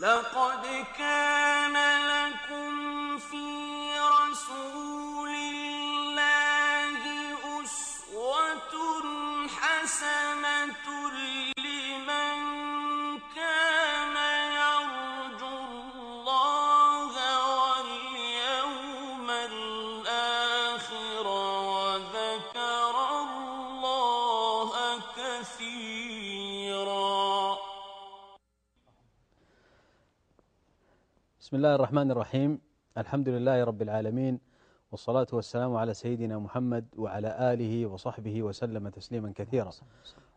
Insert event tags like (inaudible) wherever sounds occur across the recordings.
لقد كان لكم في رسول بسم الله الرحمن الرحيم الحمد لله رب العالمين والصلاة والسلام على سيدنا محمد وعلى آله وصحبه وسلم تسليما كثيرا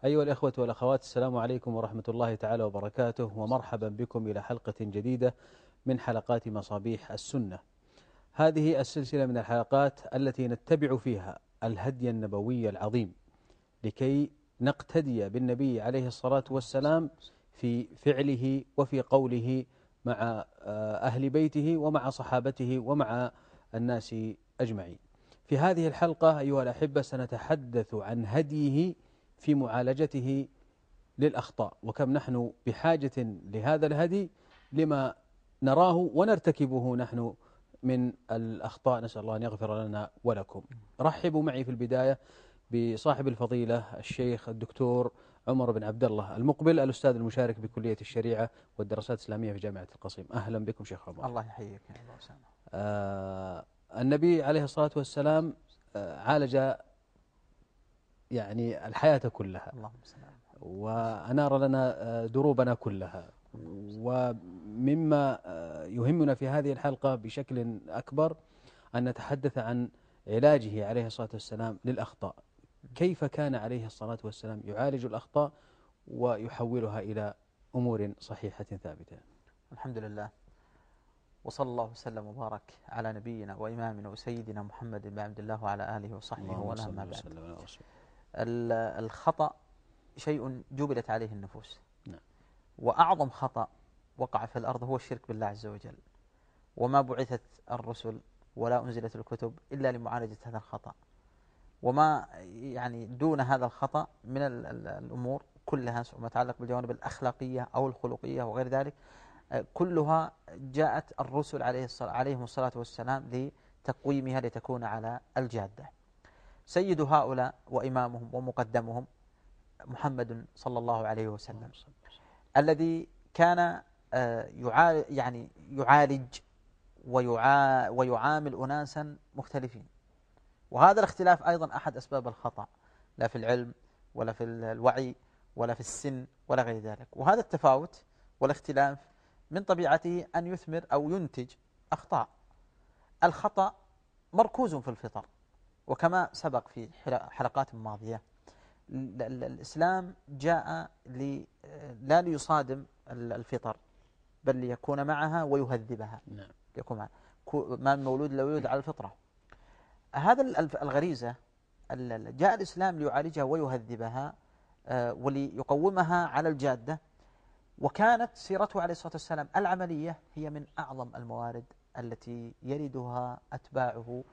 أيها الإخوة والأخوات السلام عليكم ورحمة الله تعالى وبركاته ومرحبا بكم إلى حلقة جديدة من حلقات مصابيح السنة هذه السلسلة من الحلقات التي نتبع فيها الهدي النبوي العظيم لكي نقتدي بالنبي عليه الصلاة والسلام في فعله وفي قوله مع آه، أهل بيته ومع صحابته ومع الناس أجمعين. في هذه الحلقة أيها الأحبة سنتحدث عن هديه في معالجته للأخطاء وكم نحن بحاجة لهذا الهدي لما نراه ونرتكبه نحن من الأخطاء. نسأل الله أن يغفر لنا ولكم. رحبوا معي في البداية بصاحب الفضيلة الشيخ الدكتور عمر بن عبد الله المقبل الأستاذ المشارك بكلية الشريعة والدراسات الإسلامية في جامعة القصيم. أهلا بكم شيخ عمر. الله يحييك يا أسامة آه النبي عليه الصلاة والسلام آه عالج يعني الحياة كلها. اللهم. وأنار لنا آه، دروبنا كلها. ومما يهمنا في هذه الحلقة بشكل أكبر أن نتحدث عن علاجه عليه الصلاة والسلام للأخطاء. كيف كان عليه الصلاة والسلام يعالج الأخطاء ويحولها إلى أمور صحيحة ثابتة؟ الحمد لله. وصلى الله وسلم وبارك على نبينا وإمامنا وسيدنا محمد بن عبد الله وعلى آله وصحبه صل أما بعد الخطأ شيء جبلت عليه النفوس. نعم. وأعظم خطأ وقع في الأرض هو الشرك بالله عز وجل. وما بعثت الرسل ولا أنزلت الكتب إلا لمعالجة هذا الخطأ. وما يعني دون هذا الخطأ من ال- ال- الأمور كلها سواء ما يتعلق بالجوانب الأخلاقية أو الخلقية وغير ذلك آه، كلها جاءت الرسل عليه الصلاة عليهم الصلاة والسلام لتقويمها لتكون على الجادة. سيد هؤلاء وإمامهم ومقدمهم محمد صلى الله عليه وسلم الذي كان آه، يعني يعالج ويعا ويعامل أناسا مختلفين. وهذا الاختلاف أيضا أحد أسباب الخطأ لا في العلم ولا في الوعي ولا في السن ولا غير ذلك. وهذا التفاوت والاختلاف من طبيعته أن يثمر أو ينتج أخطاء. الخطأ مركوز في الفطر وكما سبق في حل- حلقات ماضية. ال- ال- الإسلام جاء لي لا ليصادم ال- الفطر بل ليكون معها ويهذبها. نعم. يكون معها. ما من مولود لا يولد على الفطرة. هذا الغريزة ال- ال- جاء الإسلام ليعالجها ويهذبها آه، وليقومها على الجادة. وكانت سيرته عليه الصلاة والسلام العملية هي من أعظم الموارد التي يردها أتباعه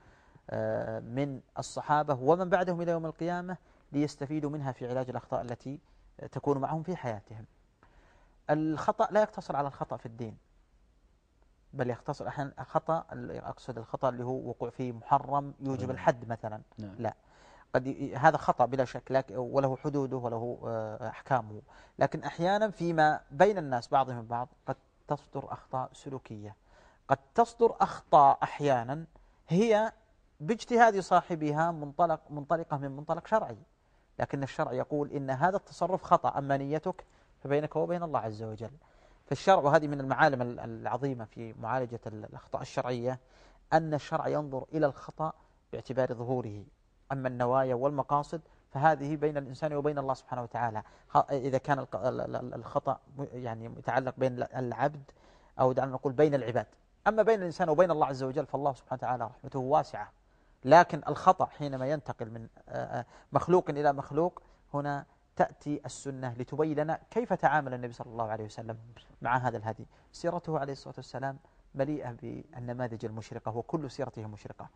آه، من الصحابة ومن بعدهم إلى يوم القيامة ليستفيدوا منها في علاج الأخطاء التي تكون معهم في حياتهم. الخطأ لا يقتصر على الخطأ في الدين. بل يقتصر أحيانا خطأ أقصد الخطأ اللي هو وقوع فيه محرم يوجب. الحد مثلا. نعم. لا. قد هذا خطأ بلا شك وله حدوده وله آه، أحكامه. لكن أحيانا فيما بين الناس بعضهم بعض قد تصدر أخطاء سلوكية. قد تصدر أخطاء أحيانا هي باجتهاد صاحبها منطلق منطلقة من منطلق شرعي. لكن الشرع يقول إن هذا التصرف خطأ أما نيتك فبينك وبين الله عز وجل. فالشرع وهذه من المعالم ال- العظيمة في معالجة ال- الأخطاء الشرعية أن الشرع ينظر إلى الخطأ باعتبار ظهوره. أما النوايا والمقاصد فهذه بين الإنسان وبين الله سبحانه وتعالى. إذا كان الخطأ يعني يتعلق بين العبد أو دعنا نقول بين العباد. أما بين الإنسان وبين الله عز وجل فالله سبحانه وتعالى رحمته واسعة. لكن الخطأ حينما ينتقل من مخلوق إلى مخلوق هنا تأتي السنة لتبين لنا كيف تعامل النبي صلى الله عليه وسلم مع هذا الهدي. سيرته عليه الصلاة والسلام مليئة بالنماذج المشرقة وكل سيرته مشرقة.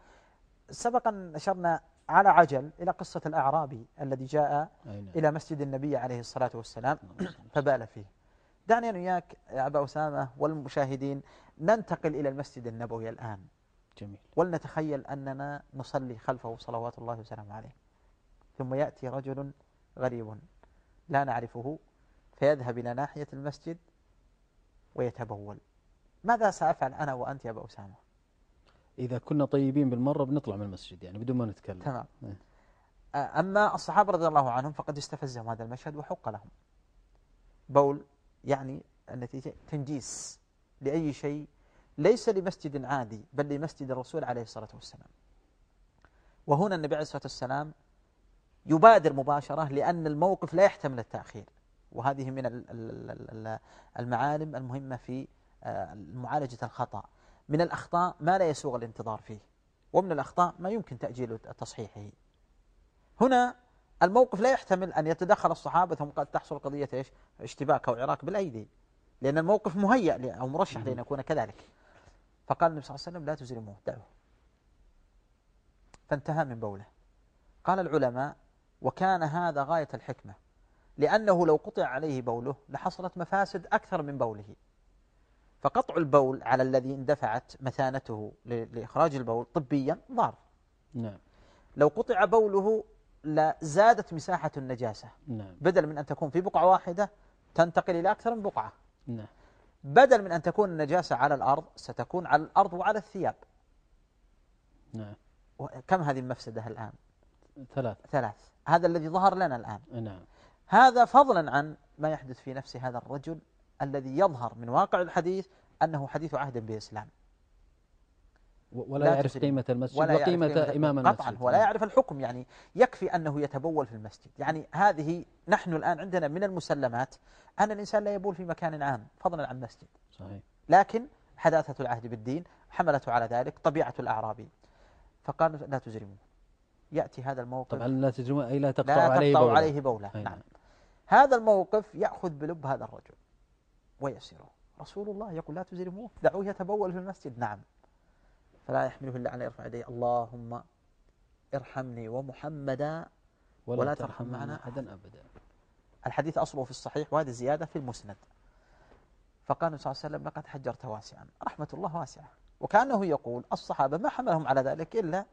سبقا أشرنا على عجل إلى قصة الأعرابي الذي جاء أي نعم. إلى مسجد النبي عليه الصلاة والسلام فبال فيه. دعني أنا وياك يا أبا أسامة والمشاهدين ننتقل إلى المسجد النبوي الآن. جميل. ولنتخيل أننا نصلي خلفه صلوات الله وسلامه عليه. ثم يأتي رجل غريب. لا نعرفه فيذهب إلى ناحية المسجد ويتبول. ماذا سأفعل أنا وأنت يا أبا أسامة؟ إذا كنا طيبين بالمرة بنطلع من المسجد يعني بدون ما نتكلم. تمام. إيه. أما الصحابة رضي الله عنهم فقد استفزهم هذا المشهد وحق لهم. بول يعني النتيجة تنجيس لأي شيء ليس لمسجد عادي بل لمسجد الرسول عليه الصلاة والسلام. وهنا النبي عليه الصلاة والسلام يبادر مباشرة لأن الموقف لا يحتمل التأخير. وهذه من المعالم المهمة في آه، معالجة الخطأ. من الأخطاء ما لا يسوغ الانتظار فيه ومن الأخطاء ما يمكن تأجيل تصحيحه. هنا الموقف لا يحتمل أن يتدخل الصحابة ثم قد تحصل قضية إيش؟ اشتباك أو عراك بالأيدي لأن الموقف مهيأ أو مرشح لأن يكون كذلك. فقال النبي صلى الله عليه وسلم لا تزرموه دعوه. فانتهى من بوله. قال العلماء وكان هذا غاية الحكمة. لأنه لو قطع عليه بوله لحصلت مفاسد أكثر من بوله. فقطع البول على الذي اندفعت مثانته لإخراج البول طبيا ضار. نعم. لو قطع بوله لزادت مساحة النجاسة. نعم. بدل من أن تكون في بقعة واحدة تنتقل إلى أكثر من بقعة. نعم. بدل من أن تكون النجاسة على الأرض ستكون على الأرض وعلى الثياب. نعم. كم هذه المفسدة الآن؟ ثلاث. ثلاث. هذا الذي ظهر لنا الآن. نعم. هذا فضلا عن ما يحدث في نفس هذا الرجل الذي يظهر من واقع الحديث أنه حديث عهد بالإسلام ولا يعرف قيمة المسجد ولا وقيمة إمام المسجد. قطعا ولا يعرف الحكم يعني يكفي أنه يتبول في المسجد. يعني هذه نحن الآن عندنا من المسلمات أن الإنسان لا يبول في مكان عام فضلا عن مسجد صحيح. لكن حداثة العهد بالدين حملته على ذلك طبيعة الأعرابي. فقال لا تجرموا يأتي هذا الموقف. طبعا لا تجرموا أي لا تقطع لا عليه تقطع بوله, عليه بولة. نعم. هذا الموقف يأخذ بلب هذا الرجل ويسره. رسول الله يقول لا تجرموه دعوه يتبول في المسجد. نعم. فلا يحمله إلا أن يرفع يديه. اللهم ارحمني ومحمدا ولا, ولا ترحم معنا أحدا أبدا. الحديث أصله في الصحيح وهذه زيادة في المسند. فقال النبي صلى الله عليه وسلم لقد حجرت واسعا. رحمة الله واسعة. وكأنه يقول الصحابة ما حملهم على ذلك إلا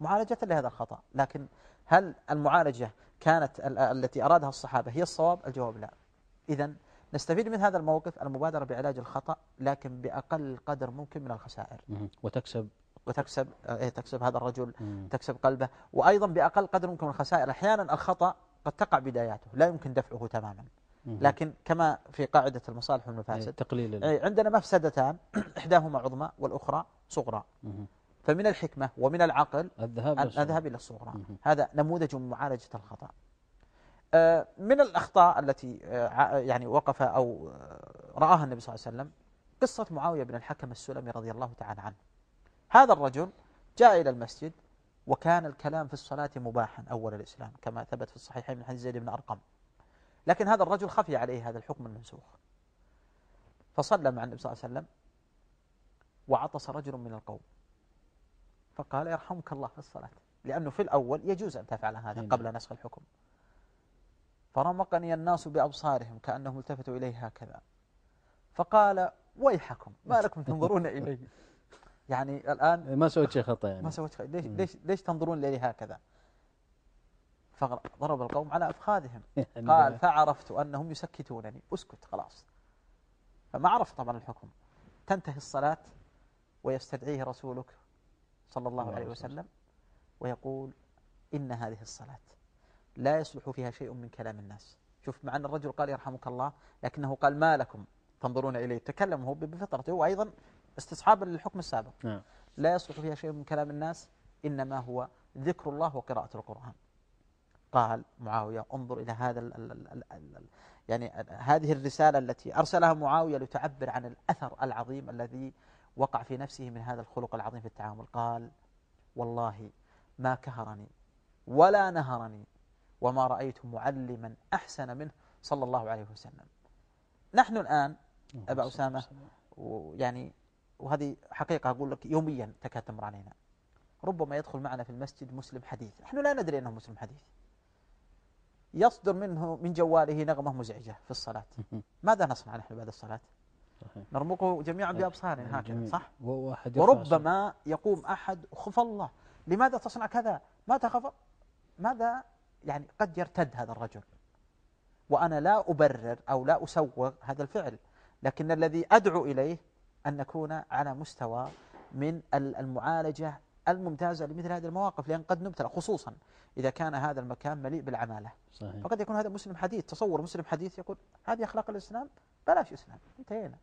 معالجة لهذا الخطأ. لكن هل المعالجة كانت التي أرادها الصحابة هي الصواب؟ الجواب لا. إذا نستفيد من هذا الموقف المبادرة بعلاج الخطأ لكن بأقل قدر ممكن من الخسائر. وتكسب. وتكسب إيه تكسب هذا الرجل تكسب قلبه. وأيضا بأقل قدر ممكن من الخسائر. أحيانا الخطأ قد تقع بداياته لا يمكن دفعه تماما. لكن كما في قاعدة المصالح والمفاسد إيه، تقليل إيه، عندنا مفسدتان (clears throat) إحداهما عظمى والأخرى صغرى. فمن الحكمة ومن العقل الذهاب أن أذهب إلى الصغرى هذا نموذج معالجة الخطأ. آه، من الأخطاء التي آه، يعني وقف أو آه، رآها النبي صلى الله عليه وسلم قصة معاوية بن الحكم السلمي رضي الله تعالى عنه. هذا الرجل جاء إلى المسجد وكان الكلام في الصلاة مباحا أول الإسلام كما ثبت في الصحيحين من حديث زيد بن أرقم. لكن هذا الرجل خفي عليه هذا الحكم المنسوخ. فصلى مع النبي صلى الله عليه وسلم وعطس رجل من القوم. فقال يرحمك الله في الصلاة. لأنه في الأول يجوز أن تفعل هذا قبل نسخ الحكم. فرمقني الناس بأبصارهم كأنهم التفتوا إليه هكذا. فقال ويحكم ما لكم تنظرون إلي (laughs) يعني الآن ما سويت شيء خطأ يعني. ما سويت شيء ليش, ليش, ليش تنظرون إلي هكذا؟ فضرب القوم على أفخاذهم. (laughs) قال فعرفت أنهم يسكتونني. أسكت خلاص. فما عرف طبعا الحكم. تنتهي الصلاة ويستدعيه رسولك صلى الله عليه وسلم. ويقول إن هذه الصلاة لا يصلح فيها شيء من كلام الناس. شوف مع أن الرجل قال يرحمك الله لكنه قال ما لكم تنظرون إليه. تكلم هو بفطرته وأيضا استصحابا للحكم السابق. نعم. لا يصلح فيها شيء من كلام الناس إنما هو ذكر الله وقراءة القرآن. قال معاوية انظر إلى هذا ال ال ال ال ال يعني هذه الرسالة التي أرسلها معاوية لتعبر عن الأثر العظيم الذي وقع في نفسه من هذا الخلق العظيم في التعامل. قال والله ما كهرني ولا نهرني وما رأيت معلما أحسن منه صلى الله عليه وسلم. نحن الآن أبا أسامة يعني وهذه حقيقة أقول لك يوميا تكاد تمر علينا. ربما يدخل معنا في المسجد مسلم حديث. نحن لا ندري أنه مسلم حديث. يصدر منه من جواله نغمة مزعجة في الصلاة. ماذا نصنع نحن بعد الصلاة؟ صحيح. نرمقه جميعا بأبصارنا هكذا جميل. صح. وربما يقوم أحد خف الله لماذا تصنع كذا؟ ما تخف ماذا؟ يعني قد يرتد هذا الرجل. وأنا لا أبرر أو لا أسوغ هذا الفعل لكن الذي أدعو إليه أن نكون على مستوى من ال- المعالجة الممتازة لمثل هذه المواقف لأن قد نبتلى خصوصا إذا كان هذا المكان مليء بالعمالة. صحيح. فقد يكون هذا مسلم حديث تصور مسلم حديث يقول هذه أخلاق الإسلام؟ بلاش إسلام انتهينا.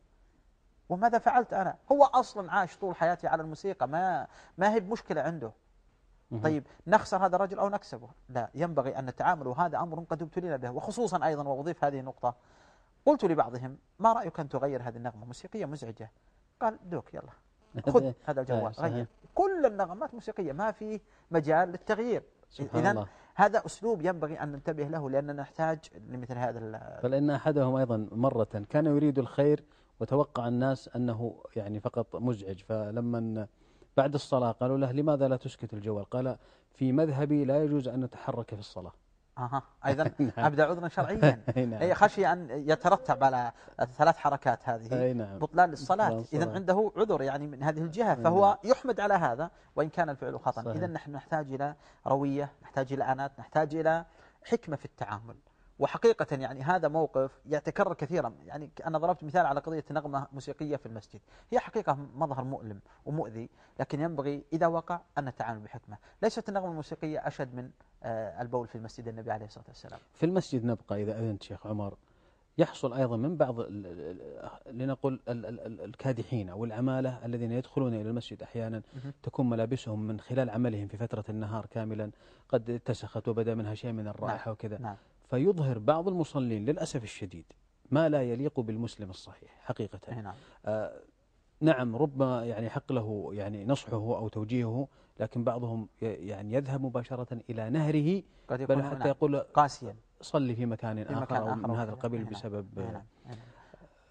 وماذا فعلت أنا؟ هو أصلا عاش طول حياته على الموسيقى ما ما هي بمشكلة عنده. طيب نخسر هذا الرجل أو نكسبه؟ لا ينبغي أن نتعامل وهذا أمر قد ابتلينا به وخصوصا أيضا وأضيف هذه النقطة. قلت لبعضهم ما رأيك أن تغير هذه النغمة؟ موسيقية مزعجة. قال دوك يلا خذ (laughs) هذا الجوال صحيح. غير. كل النغمات موسيقية ما في مجال للتغيير. سبحان إذا هذا أسلوب ينبغي أن ننتبه له لأننا نحتاج لمثل هذا ال- بل إن أحدهم أيضا مرة كان يريد الخير وتوقع الناس أنه يعني فقط مزعج. فلما بعد الصلاة قالوا له لماذا لا تسكت الجوال؟ قال في مذهبي لا يجوز أن نتحرك في الصلاة. أها. أيضا (laughs) نعم. أبدأ عذرا شرعيا. (laughs) نعم. أي خشية أن يترتب على الثلاث حركات هذه نعم. بطلان إذا الصلاة. عنده عذر يعني من هذه الجهة نعم. فهو يحمد على هذا وإن كان الفعل صحيح. إذا نحن نحتاج إلى روية نحتاج إلى أنات نحتاج إلى حكمة في التعامل. وحقيقة يعني هذا موقف يتكرر كثيرا. يعني أنا ضربت مثال على قضية نغمة موسيقية في المسجد. هي حقيقة مظهر مؤلم ومؤذي لكن ينبغي إذا وقع أن نتعامل بحكمة. ليست النغمة الموسيقية أشد من آه، البول في مسجد النبي عليه الصلاة والسلام. في المسجد نبقى إذا أذنت شيخ عمر. يحصل أيضا من بعض لنقل ال- الكادحين أو العمالة الذين يدخلون إلى المسجد أحيانا. تكون ملابسهم من خلال عملهم في فترة النهار كاملا. قد اتسخت وبدأ منها شيء من الرائحة وكذا. نعم. فيظهر بعض المصلين للأسف الشديد ما لا يليق بالمسلم الصحيح حقيقة نعم آه نعم ربما يعني حق له يعني نصحه أو توجيهه لكن بعضهم يعني يذهب مباشرة إلى نهره قد بل يكون حتى نعم. يقول قاسيا صلي في مكان في آخر مكان آخر من هذا. القبيل نعم. بسبب نعم.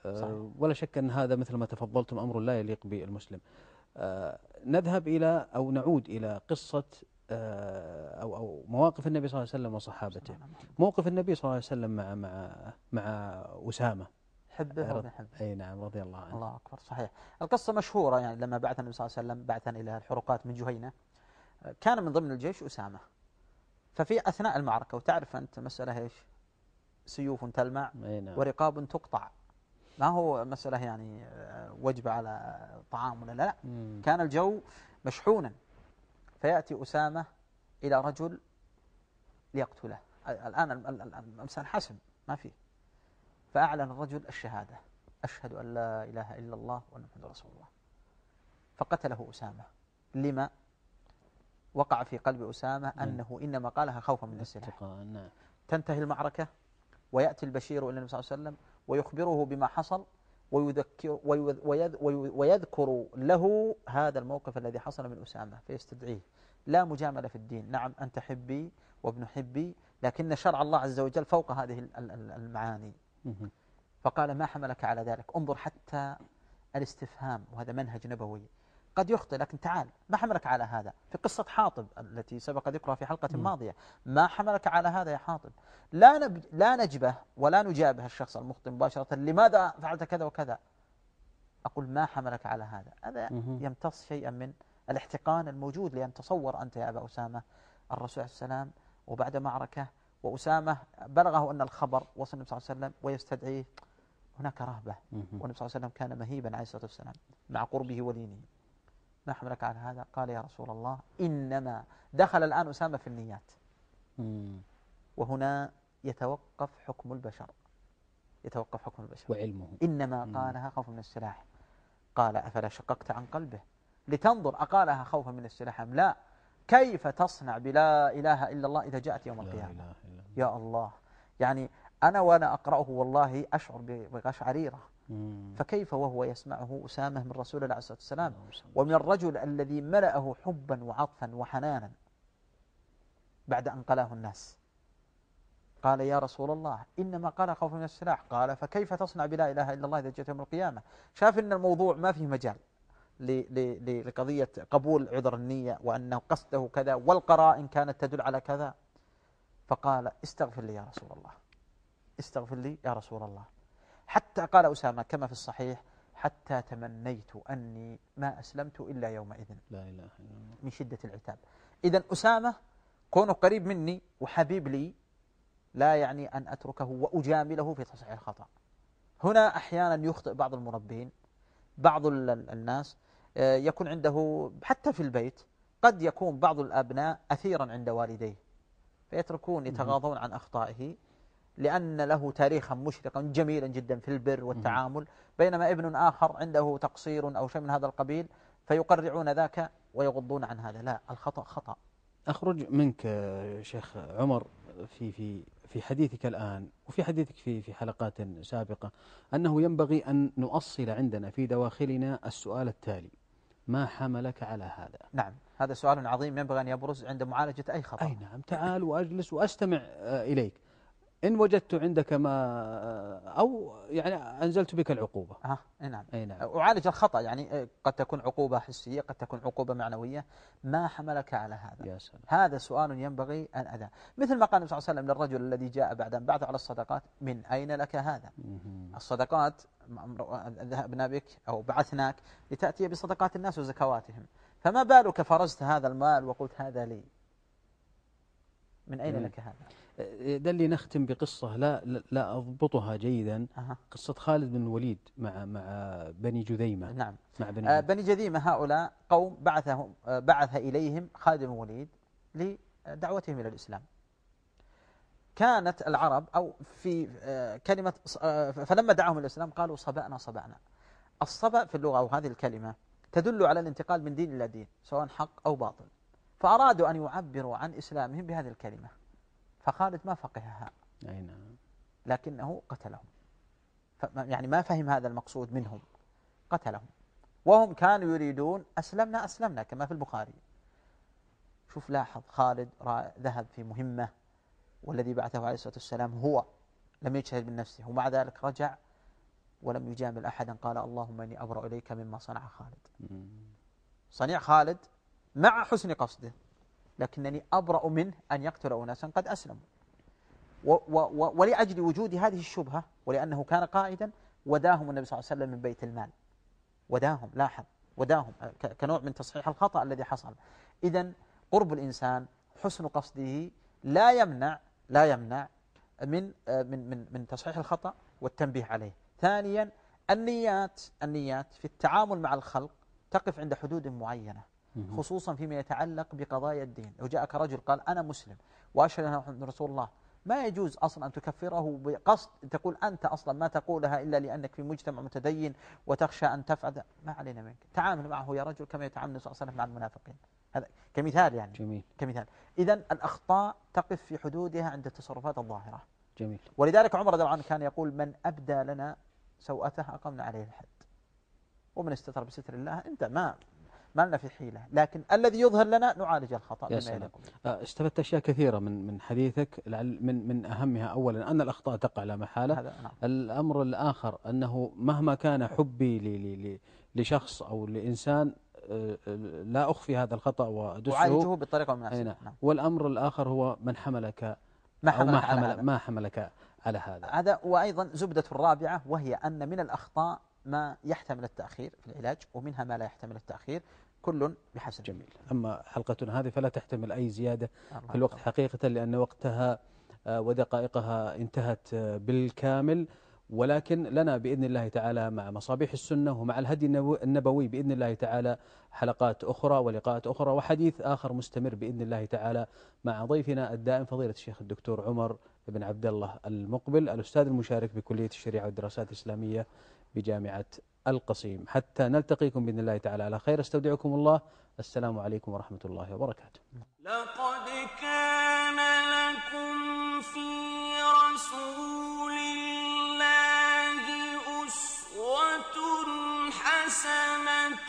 آه، صحيح. ولا شك أن هذا مثل ما تفضلتم أمر لا يليق بالمسلم آه، نذهب إلى أو نعود إلى قصة أو أو مواقف النبي صلى الله عليه وسلم وصحابته. موقف النبي صلى الله عليه وسلم مع مع مع أسامة. حبه رض- وبنحبه أي نعم رضي الله عنه. الله أكبر صحيح. القصة مشهورة يعني لما بعث النبي صلى الله عليه وسلم بعثا إلى الحرقات من جهينة. كان من ضمن الجيش أسامة. ففي أثناء المعركة وتعرف أنت مسألة إيش؟ سيوف تلمع نعم. ورقاب تقطع. ما هو مسألة يعني آه، وجبة على طعام ولا لا لا؟ مم. كان الجو مشحونا. فيأتي أسامة إلى رجل ليقتله. الآن ال- ال- ال- الأمثال حسم ما في فأعلن الرجل الشهادة. أشهد أن لا إله إلا الله وأن محمد رسول الله. فقتله أسامة. لما؟ وقع في قلب أسامة نعم. أنه إنما قالها خوفا من السلاح نعم. تنتهي المعركة ويأتي البشير إلى النبي صلى الله عليه وسلم ويخبره بما حصل ويذكر ويذ ويذ ويذ ويذكر له هذا الموقف الذي حصل من أسامة فيستدعيه لا مجاملة في الدين. نعم أنت حبي وابن حبي لكن شرع الله عز وجل فوق هذه ال- ال- ال- المعاني. فقال ما حملك على ذلك؟ انظر حتى الاستفهام وهذا منهج نبوي. قد يخطئ لكن تعال ما حملك على هذا؟ في قصة حاطب التي سبق ذكرها في حلقة. ماضية. ما حملك على هذا يا حاطب؟ لا نب... لا نجبه ولا نجابه الشخص المخطئ مباشرة. لماذا فعلت كذا وكذا؟ أقول ما حملك على هذا. هذا. يمتص شيئا من الاحتقان الموجود لأن تصور أنت يا أبا أسامة. الرسول عليه السلام وبعد معركة وأسامة بلغه أن الخبر وصل النبي صلى الله عليه وسلم ويستدعيه. هناك رهبة. والنبي صلى الله عليه وسلم كان مهيبا عليه الصلاة والسلام مع قربه ولينه ما حملك على هذا. قال يا رسول الله إنما دخل الآن أسامة في النيات. وهنا يتوقف حكم البشر. يتوقف حكم البشر. وعلمه. إنما. قالها خوفا من السلاح. قال أفلا شققت عن قلبه؟ لتنظر أقالها خوفا من السلاح أم لا؟ كيف تصنع بلا إله إلا الله إذا جاءت يوم القيامة؟ يا الله. يعني أنا وأنا أقرأه والله أشعر بقشعريرة. فكيف وهو يسمعه أسامة من رسول الله عليه الصلاة والسلام؟ ومن الرجل الذي ملأه حبا وعطفا وحنانا بعد أن قلاه الناس. قال يا رسول الله إنما قال خوفا من السلاح. قال فكيف تصنع بلا إله إلا الله إذا جئت يوم القيامة؟ شاف أن الموضوع ما فيه مجال لقضية قبول عذر النية وأنه قصده كذا والقرائن كانت تدل على كذا. فقال استغفر لي يا رسول الله. استغفر لي يا رسول الله. حتى قال أسامة كما في الصحيح حتى تمنيت أني ما أسلمت إلا يومئذ. لا إله إلا الله. من شدة العتاب. إذا أسامة كونه قريب مني وحبيب لي لا يعني أن أتركه وأجامله في تصحيح الخطأ. هنا أحيانا يخطئ بعض المربين بعض ال- ال- الناس آه، يكون عنده حتى في البيت قد يكون بعض الأبناء أثيرا عند والديه فيتركون يتغاضون عن أخطائه. لأن له تاريخا مشرقا جميلا جدا في البر والتعامل بينما ابن آخر عنده تقصير أو شيء من هذا القبيل فيقرعون ذاك ويغضون عن هذا. لا الخطأ خطأ. أخرج منك شيخ عمر في في في حديثك الآن وفي حديثك في في حلقات سابقة أنه ينبغي أن نؤصل عندنا في دواخلنا السؤال التالي ما حملك على هذا؟ نعم هذا سؤال عظيم ينبغي أن يبرز عند معالجة أي خطأ. أي نعم تعال وأجلس وأستمع إليك. إن وجدت عندك ما أو يعني أنزلت بك العقوبة. أي نعم. أي نعم. أعالج الخطأ يعني آه، قد تكون عقوبة حسية قد تكون عقوبة معنوية. ما حملك على هذا؟ يا سلام. هذا سؤال ينبغي أن أداه مثل ما قال النبي صلى الله عليه وسلم للرجل الذي جاء بعد أن بعث على الصدقات من أين لك هذا. الصدقات ذهبنا بك أو بعثناك لتأتي بصدقات الناس وزكواتهم. فما بالك فرزت هذا المال وقلت هذا لي؟ من أين مم. لك هذا؟ دلي نختم بقصة لا لا- لا أضبطها جيدا. أها. قصة خالد بن الوليد مع مع بني جذيمة. نعم. مع بني آه،. بني جذيمة هؤلاء قوم بعثهم آه، بعث إليهم خالد بن الوليد لدعوتهم إلى الإسلام. كانت العرب أو في آه، كلمة آه، فلما دعاهم الإسلام قالوا صبأنا صبأنا. الصبأ في اللغة أو هذه الكلمة تدل على الانتقال من دين إلى دين سواء حق أو باطل. فأرادوا أن يعبروا عن إسلامهم بهذه الكلمة. فخالد ما فقهها. أي نعم. لكنه قتلهم. يعني ما فهم هذا المقصود منهم. قتلهم. وهم كانوا يريدون أسلمنا أسلمنا كما في البخاري. شوف لاحظ خالد ذهب في مهمة والذي بعثه عليه الصلاة والسلام هو. لم يجتهد من نفسه ومع ذلك رجع ولم يجامل أحدا. قال اللهم إني أبرأ إليك مما صنع خالد. صنيع خالد مع حسن قصده. لكنني أبرأ منه أن يقتل أناسا قد أسلموا. ولأجل وجود هذه الشبهة ولأنه كان قائدا وداهم النبي صلى الله عليه وسلم من بيت المال. وداهم لاحظ وداهم كنوع من تصحيح الخطأ الذي حصل. إذا قرب الإنسان حسن قصده لا يمنع لا يمنع من من من من تصحيح الخطأ والتنبيه عليه. ثانيا النيات النيات في التعامل مع الخلق تقف عند حدود معينة. مهم. خصوصا فيما يتعلق بقضايا الدين. لو جاءك رجل قال أنا مسلم وأشهد أن محمد رسول الله. ما يجوز أصلا أن تكفره بقصد تقول أنت أصلا ما تقولها إلا لأنك في مجتمع متدين وتخشى أن تفعل ما علينا منك. تعامل معه يا رجل كما يتعامل النبي صلى الله عليه وسلم مع المنافقين. هذا كمثال يعني. جميل. كمثال. إذا الأخطاء تقف في حدودها عند التصرفات الظاهرة. جميل. ولذلك عمر رضي الله عنه كان يقول من أبدى لنا سوءته أقمنا عليه الحد. ومن استتر بستر الله أنت ما ما لنا في حيلة لكن الذي يظهر لنا نعالج الخطأ يا سلام. به. آه، استفدت أشياء كثيرة من من حديثك من من أهمها أولا أن الأخطاء تقع لا محالة نعم الأمر الآخر أنه مهما كان حبي ل- ل- ل- لشخص أو لإنسان آه، لا أخفي هذا الخطأ وأدسه تعالجه بالطريقة المناسبة نعم. نعم. والأمر الآخر هو من حملك ما أو ما حملك حمل ما حملك على هذا هذا وأيضا زبدة الرابعة وهي أن من الأخطاء ما يحتمل التأخير في العلاج ومنها ما لا يحتمل التأخير كل بحسب. جميل. أما حلقتنا هذه فلا تحتمل أي زيادة في الوقت. حقيقة لأن وقتها آه، ودقائقها انتهت آه، بالكامل. ولكن لنا بإذن الله تعالى مع مصابيح السنة ومع الهدي النبو- النبوي بإذن الله تعالى حلقات أخرى ولقاءات أخرى وحديث آخر مستمر بإذن الله تعالى مع ضيفنا الدائم فضيلة الشيخ الدكتور عمر بن عبد الله المقبل الأستاذ المشارك بكلية الشريعة والدراسات الإسلامية بجامعة القصيم. حتى نلتقيكم بإذن الله تعالى على خير. استودعكم الله. السلام عليكم ورحمة الله وبركاته. لقد كان لكم في رسول الله أسوة حسنة